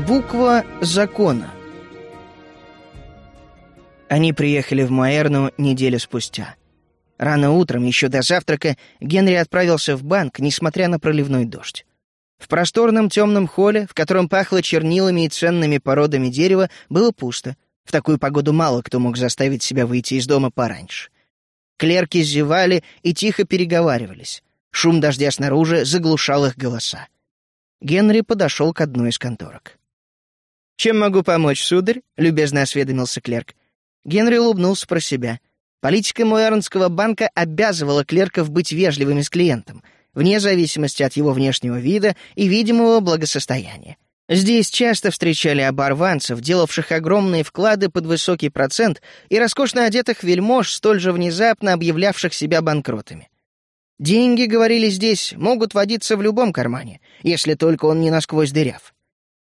Буква закона. Они приехали в Маэрну неделю спустя. Рано утром, еще до завтрака, Генри отправился в банк, несмотря на проливной дождь. В просторном темном холле, в котором пахло чернилами и ценными породами дерева, было пусто. В такую погоду мало кто мог заставить себя выйти из дома пораньше. Клерки зевали и тихо переговаривались. Шум дождя снаружи заглушал их голоса. Генри подошел к одной из конторок. «Чем могу помочь, сударь?» — любезно осведомился клерк. Генри улыбнулся про себя. Политика Муэрнского банка обязывала клерков быть вежливыми с клиентом, вне зависимости от его внешнего вида и видимого благосостояния. Здесь часто встречали оборванцев, делавших огромные вклады под высокий процент, и роскошно одетых вельмож, столь же внезапно объявлявших себя банкротами. Деньги, говорили здесь, могут водиться в любом кармане, если только он не насквозь дыряв.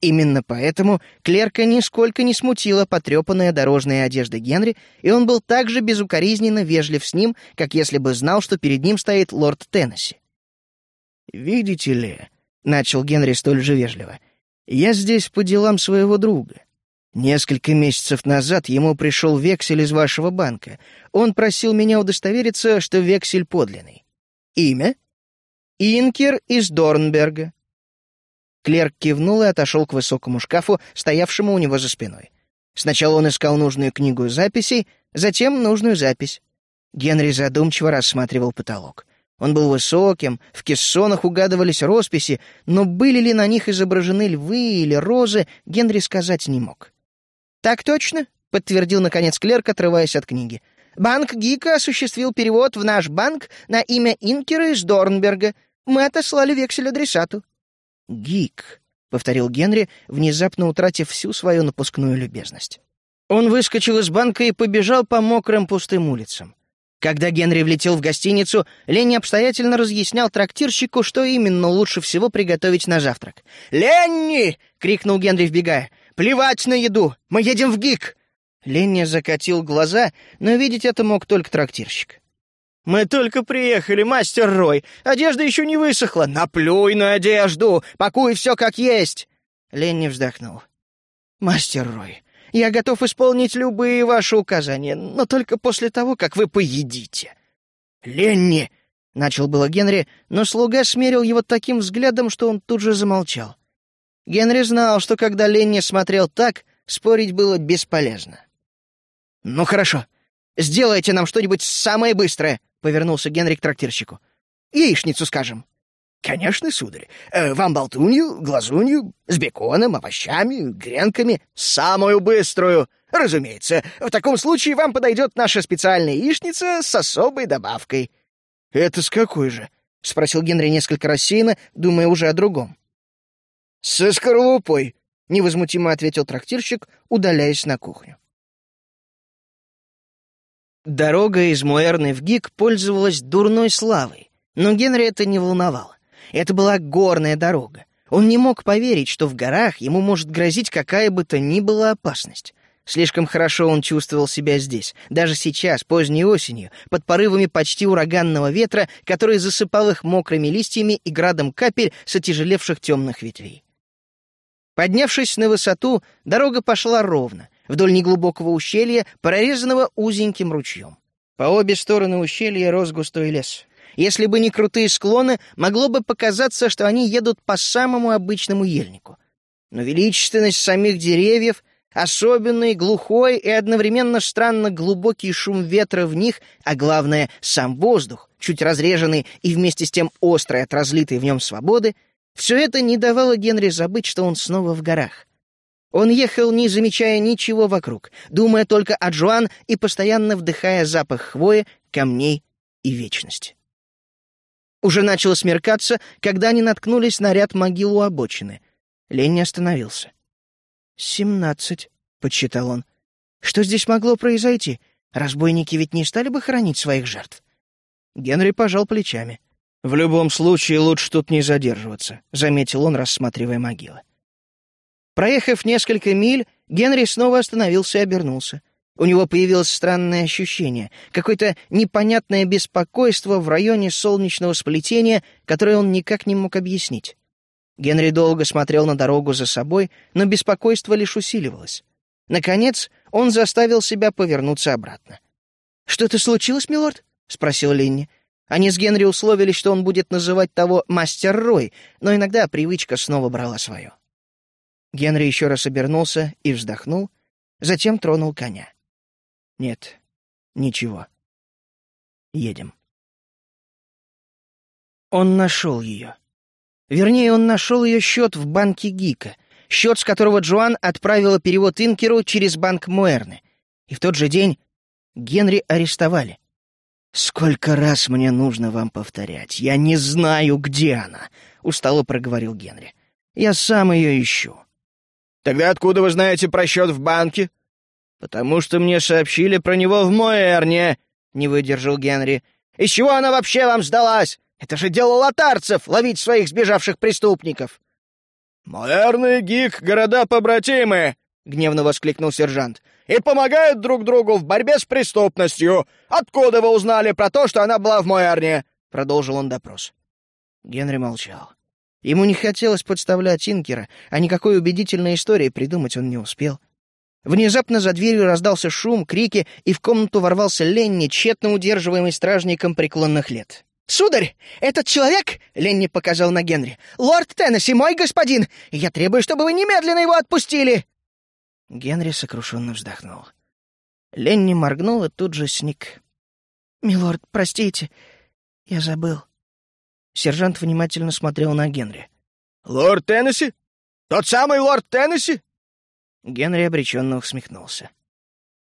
Именно поэтому клерка нисколько не смутила потрепанная дорожная одежда Генри, и он был так же безукоризненно вежлив с ним, как если бы знал, что перед ним стоит лорд Теннесси. «Видите ли», — начал Генри столь же вежливо, — «я здесь по делам своего друга. Несколько месяцев назад ему пришел вексель из вашего банка. Он просил меня удостовериться, что вексель подлинный. Имя? Инкер из Дорнберга. Клерк кивнул и отошел к высокому шкафу, стоявшему у него за спиной. Сначала он искал нужную книгу записей, затем нужную запись. Генри задумчиво рассматривал потолок. Он был высоким, в кессонах угадывались росписи, но были ли на них изображены львы или розы, Генри сказать не мог. «Так точно», — подтвердил, наконец, клерк, отрываясь от книги. Банк Гика осуществил перевод в наш банк на имя Инкера из Дорнберга. Мы отослали вексель адресату». «Гик», — повторил Генри, внезапно утратив всю свою напускную любезность. Он выскочил из банка и побежал по мокрым пустым улицам. Когда Генри влетел в гостиницу, Ленни обстоятельно разъяснял трактирщику, что именно лучше всего приготовить на завтрак. «Ленни!» — крикнул Генри, вбегая. «Плевать на еду! Мы едем в ГИК! Ленни закатил глаза, но видеть это мог только трактирщик. «Мы только приехали, мастер Рой. Одежда еще не высохла. Наплюй на одежду! Пакуй все как есть!» Ленни вздохнул. «Мастер Рой, я готов исполнить любые ваши указания, но только после того, как вы поедите». «Ленни!» — начал было Генри, но слуга смерил его таким взглядом, что он тут же замолчал. Генри знал, что когда Ленни смотрел так, спорить было бесполезно. «Ну хорошо. Сделайте нам что-нибудь самое быстрое», — повернулся Генри к трактирщику. «Яичницу, скажем». «Конечно, сударь. Э, вам болтунью, глазунью, с беконом, овощами, гренками. Самую быструю. Разумеется, в таком случае вам подойдет наша специальная яичница с особой добавкой». «Это с какой же?» — спросил Генри несколько рассеянно, думая уже о другом. «Со скорлупой», — невозмутимо ответил трактирщик, удаляясь на кухню. Дорога из Муэрны в Гик пользовалась дурной славой, но Генри это не волновало. Это была горная дорога. Он не мог поверить, что в горах ему может грозить какая бы то ни была опасность. Слишком хорошо он чувствовал себя здесь, даже сейчас, поздней осенью, под порывами почти ураганного ветра, который засыпал их мокрыми листьями и градом капель с отяжелевших темных ветвей. Поднявшись на высоту, дорога пошла ровно, вдоль неглубокого ущелья, прорезанного узеньким ручьем. По обе стороны ущелья рос густой лес. Если бы не крутые склоны, могло бы показаться, что они едут по самому обычному ельнику. Но величественность самих деревьев, особенный, глухой и одновременно странно глубокий шум ветра в них, а главное, сам воздух, чуть разреженный и вместе с тем острый от разлитой в нем свободы, все это не давало Генри забыть, что он снова в горах. Он ехал, не замечая ничего вокруг, думая только о Джоан и постоянно вдыхая запах хвои, камней и вечности. Уже начало смеркаться, когда они наткнулись на ряд могил у обочины. Ленни остановился. «Семнадцать», — подсчитал он. «Что здесь могло произойти? Разбойники ведь не стали бы хоронить своих жертв?» Генри пожал плечами. «В любом случае лучше тут не задерживаться», — заметил он, рассматривая могилы. Проехав несколько миль, Генри снова остановился и обернулся. У него появилось странное ощущение, какое-то непонятное беспокойство в районе солнечного сплетения, которое он никак не мог объяснить. Генри долго смотрел на дорогу за собой, но беспокойство лишь усиливалось. Наконец, он заставил себя повернуться обратно. «Что-то случилось, милорд?» — спросил Ленни. Они с Генри условились, что он будет называть того «мастер Рой», но иногда привычка снова брала свое. Генри еще раз обернулся и вздохнул, затем тронул коня. «Нет, ничего. Едем». Он нашел ее. Вернее, он нашел ее счет в банке Гика, счет, с которого Джоан отправила перевод Инкеру через банк Муэрны. И в тот же день Генри арестовали. «Сколько раз мне нужно вам повторять? Я не знаю, где она», — устало проговорил Генри. «Я сам ее ищу». «Тогда откуда вы знаете про счет в банке?» «Потому что мне сообщили про него в Моэрне», — не выдержал Генри. «Из чего она вообще вам сдалась? Это же дело лотарцев — ловить своих сбежавших преступников!» «Моэрны и Гик — города-побратимы!» — гневно воскликнул сержант и помогают друг другу в борьбе с преступностью. Откуда вы узнали про то, что она была в Мойарне?» — продолжил он допрос. Генри молчал. Ему не хотелось подставлять Инкера, а никакой убедительной истории придумать он не успел. Внезапно за дверью раздался шум, крики, и в комнату ворвался Ленни, тщетно удерживаемый стражником преклонных лет. «Сударь, этот человек, — Ленни показал на Генри, — лорд Теннесси, мой господин, я требую, чтобы вы немедленно его отпустили!» Генри сокрушенно вздохнул. Ленни моргнул и тут же сник. «Милорд, простите, я забыл». Сержант внимательно смотрел на Генри. «Лорд Теннесси? Тот самый лорд Теннесси?» Генри обреченно усмехнулся.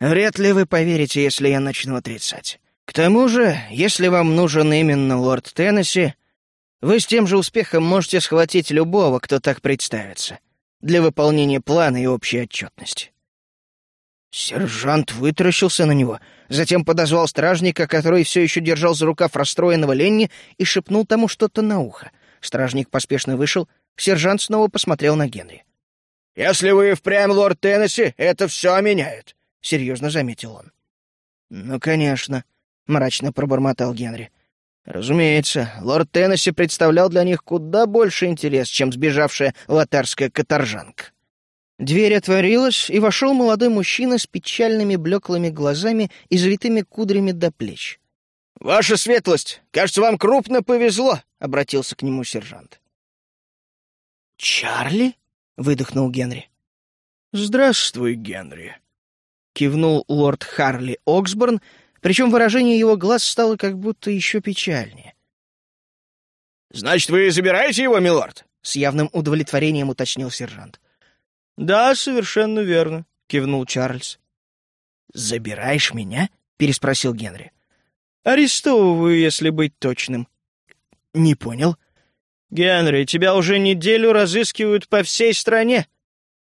«Вряд ли вы поверите, если я начну отрицать. К тому же, если вам нужен именно лорд Теннесси, вы с тем же успехом можете схватить любого, кто так представится для выполнения плана и общей отчетности. Сержант вытаращился на него, затем подозвал стражника, который все еще держал за рукав расстроенного Ленни, и шепнул тому что-то на ухо. Стражник поспешно вышел, сержант снова посмотрел на Генри. «Если вы впрямь лорд Теннесси, это все меняет», — серьезно заметил он. «Ну, конечно», — мрачно пробормотал Генри. Разумеется, лорд Теннесси представлял для них куда больше интерес, чем сбежавшая латарская каторжанка. Дверь отворилась, и вошел молодой мужчина с печальными блеклыми глазами и завитыми кудрями до плеч. «Ваша светлость, кажется, вам крупно повезло», — обратился к нему сержант. «Чарли?» — выдохнул Генри. «Здравствуй, Генри», — кивнул лорд Харли Оксборн, причем выражение его глаз стало как будто еще печальнее. «Значит, вы забираете его, милорд?» — с явным удовлетворением уточнил сержант. «Да, совершенно верно», — кивнул Чарльз. «Забираешь меня?» — переспросил Генри. «Арестовываю, если быть точным». «Не понял». «Генри, тебя уже неделю разыскивают по всей стране».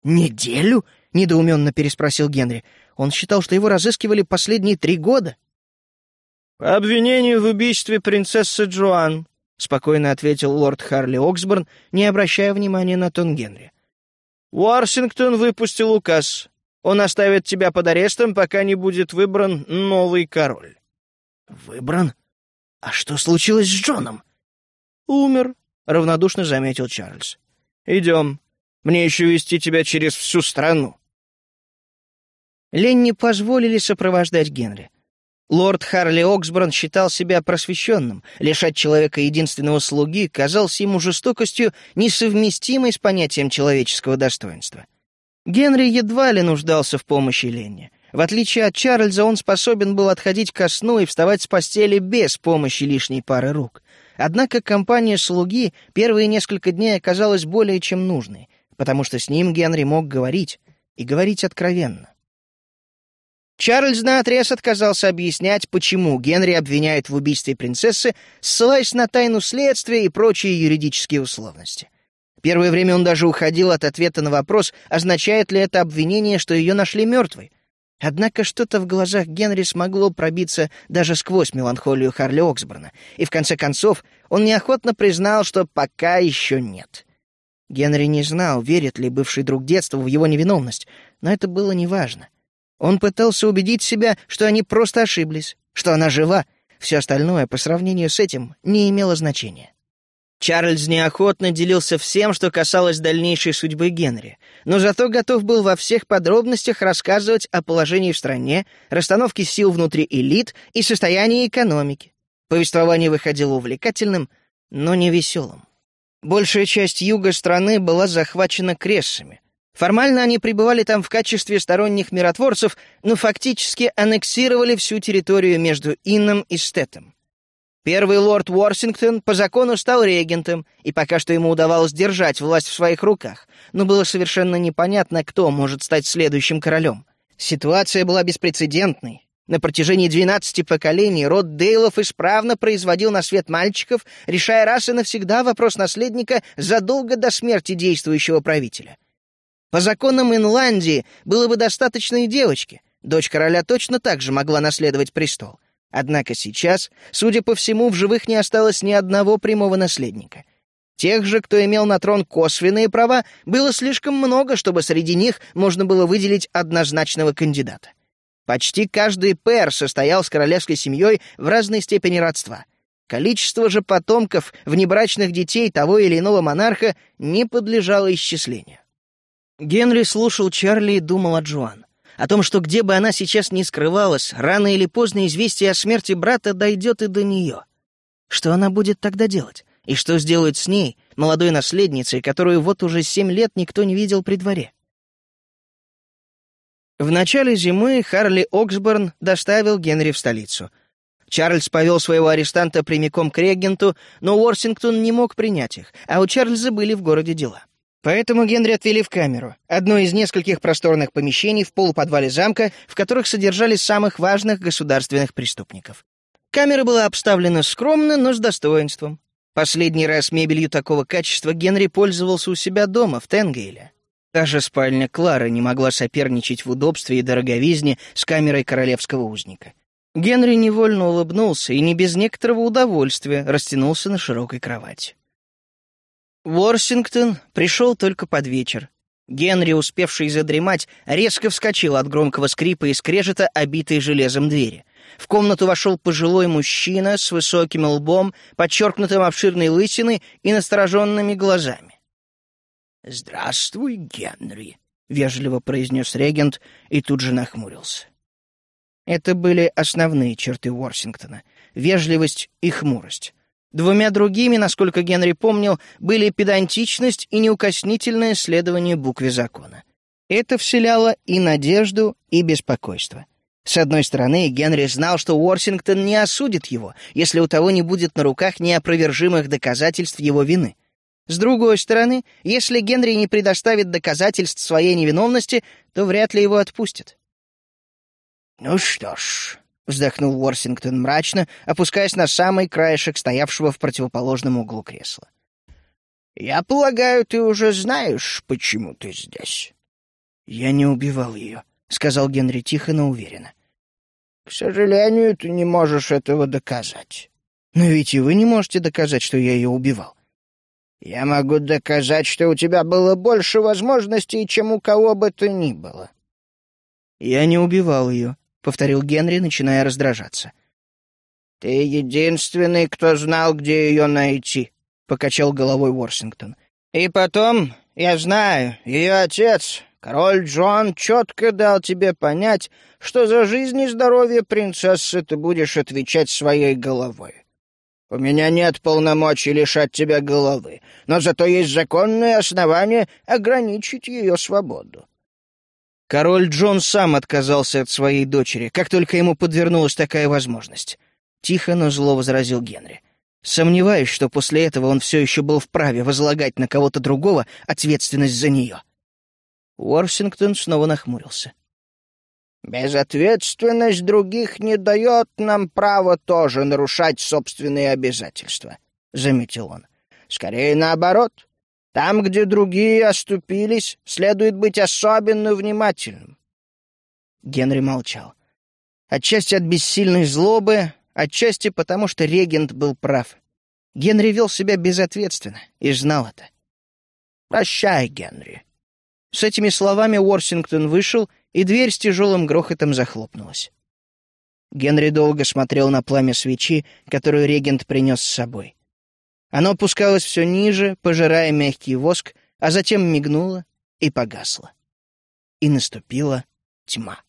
«Неделю?» — недоуменно переспросил Генри. Он считал, что его разыскивали последние три года. «По обвинению в убийстве принцессы Джоан», — спокойно ответил лорд Харли Оксборн, не обращая внимания на тон Генри. «Уорсингтон выпустил указ. Он оставит тебя под арестом, пока не будет выбран новый король». «Выбран? А что случилось с Джоном?» «Умер», — равнодушно заметил Чарльз. «Идем. Мне еще вести тебя через всю страну». Ленни позволили сопровождать Генри. Лорд Харли Оксборн считал себя просвещенным. Лишать человека единственного слуги казался ему жестокостью, несовместимой с понятием человеческого достоинства. Генри едва ли нуждался в помощи Ленни. В отличие от Чарльза, он способен был отходить ко сну и вставать с постели без помощи лишней пары рук. Однако компания слуги первые несколько дней оказалась более чем нужной, потому что с ним Генри мог говорить, и говорить откровенно. Чарльз наотрез отказался объяснять, почему Генри обвиняет в убийстве принцессы, ссылаясь на тайну следствия и прочие юридические условности. Первое время он даже уходил от ответа на вопрос, означает ли это обвинение, что ее нашли мертвой. Однако что-то в глазах Генри смогло пробиться даже сквозь меланхолию Харли Оксборна, и в конце концов он неохотно признал, что пока еще нет. Генри не знал, верит ли бывший друг детства в его невиновность, но это было неважно. Он пытался убедить себя, что они просто ошиблись, что она жива. Все остальное по сравнению с этим не имело значения. Чарльз неохотно делился всем, что касалось дальнейшей судьбы Генри, но зато готов был во всех подробностях рассказывать о положении в стране, расстановке сил внутри элит и состоянии экономики. Повествование выходило увлекательным, но не веселым. Большая часть юга страны была захвачена крессами. Формально они пребывали там в качестве сторонних миротворцев, но фактически аннексировали всю территорию между Инном и Стетом. Первый лорд Уорсингтон по закону стал регентом, и пока что ему удавалось держать власть в своих руках, но было совершенно непонятно, кто может стать следующим королем. Ситуация была беспрецедентной. На протяжении 12 поколений род Дейлов исправно производил на свет мальчиков, решая раз и навсегда вопрос наследника задолго до смерти действующего правителя. По законам Инландии было бы достаточно и девочки. Дочь короля точно так же могла наследовать престол. Однако сейчас, судя по всему, в живых не осталось ни одного прямого наследника. Тех же, кто имел на трон косвенные права, было слишком много, чтобы среди них можно было выделить однозначного кандидата. Почти каждый пэр состоял с королевской семьей в разной степени родства. Количество же потомков, внебрачных детей того или иного монарха не подлежало исчислению. Генри слушал Чарли и думал о Джоан о том, что где бы она сейчас ни скрывалась, рано или поздно известие о смерти брата дойдет и до нее. Что она будет тогда делать? И что сделают с ней, молодой наследницей, которую вот уже семь лет никто не видел при дворе? В начале зимы Харли Оксборн доставил Генри в столицу. Чарльз повел своего арестанта прямиком к регенту, но Уорсингтон не мог принять их, а у Чарльза были в городе дела. Поэтому Генри отвели в камеру, одно из нескольких просторных помещений в полуподвале замка, в которых содержали самых важных государственных преступников. Камера была обставлена скромно, но с достоинством. Последний раз мебелью такого качества Генри пользовался у себя дома, в Тенгейле. Даже спальня Клары не могла соперничать в удобстве и дороговизне с камерой королевского узника. Генри невольно улыбнулся и не без некоторого удовольствия растянулся на широкой кровати. Ворсингтон пришел только под вечер. Генри, успевший задремать, резко вскочил от громкого скрипа и скрежета, обитой железом двери. В комнату вошел пожилой мужчина с высоким лбом, подчеркнутым обширной лысиной и настороженными глазами. «Здравствуй, Генри», — вежливо произнес регент и тут же нахмурился. Это были основные черты Уорсингтона — вежливость и хмурость. Двумя другими, насколько Генри помнил, были педантичность и неукоснительное следование букве закона. Это вселяло и надежду, и беспокойство. С одной стороны, Генри знал, что Уорсингтон не осудит его, если у того не будет на руках неопровержимых доказательств его вины. С другой стороны, если Генри не предоставит доказательств своей невиновности, то вряд ли его отпустят. «Ну что ж», — вздохнул Уорсингтон мрачно, опускаясь на самый краешек стоявшего в противоположном углу кресла. «Я полагаю, ты уже знаешь, почему ты здесь?» «Я не убивал ее», — сказал Генри тихо, но уверенно. «К сожалению, ты не можешь этого доказать». «Но ведь и вы не можете доказать, что я ее убивал». «Я могу доказать, что у тебя было больше возможностей, чем у кого бы то ни было». «Я не убивал ее», повторил Генри, начиная раздражаться. «Ты единственный, кто знал, где ее найти», — покачал головой Уорсингтон. «И потом, я знаю, ее отец, король Джон, четко дал тебе понять, что за жизнь и здоровье принцессы ты будешь отвечать своей головой. У меня нет полномочий лишать тебя головы, но зато есть законные основания ограничить ее свободу. Король Джон сам отказался от своей дочери, как только ему подвернулась такая возможность. Тихо, но зло возразил Генри. Сомневаюсь, что после этого он все еще был вправе возлагать на кого-то другого ответственность за нее. Уорсингтон снова нахмурился. «Безответственность других не дает нам права тоже нарушать собственные обязательства», — заметил он. «Скорее наоборот. Там, где другие оступились, следует быть особенно внимательным. Генри молчал. Отчасти от бессильной злобы, отчасти потому, что регент был прав. Генри вел себя безответственно и знал это. «Прощай, Генри». С этими словами Уорсингтон вышел, и дверь с тяжелым грохотом захлопнулась. Генри долго смотрел на пламя свечи, которую регент принес с собой. Оно опускалось все ниже, пожирая мягкий воск, а затем мигнуло и погасло. И наступила тьма.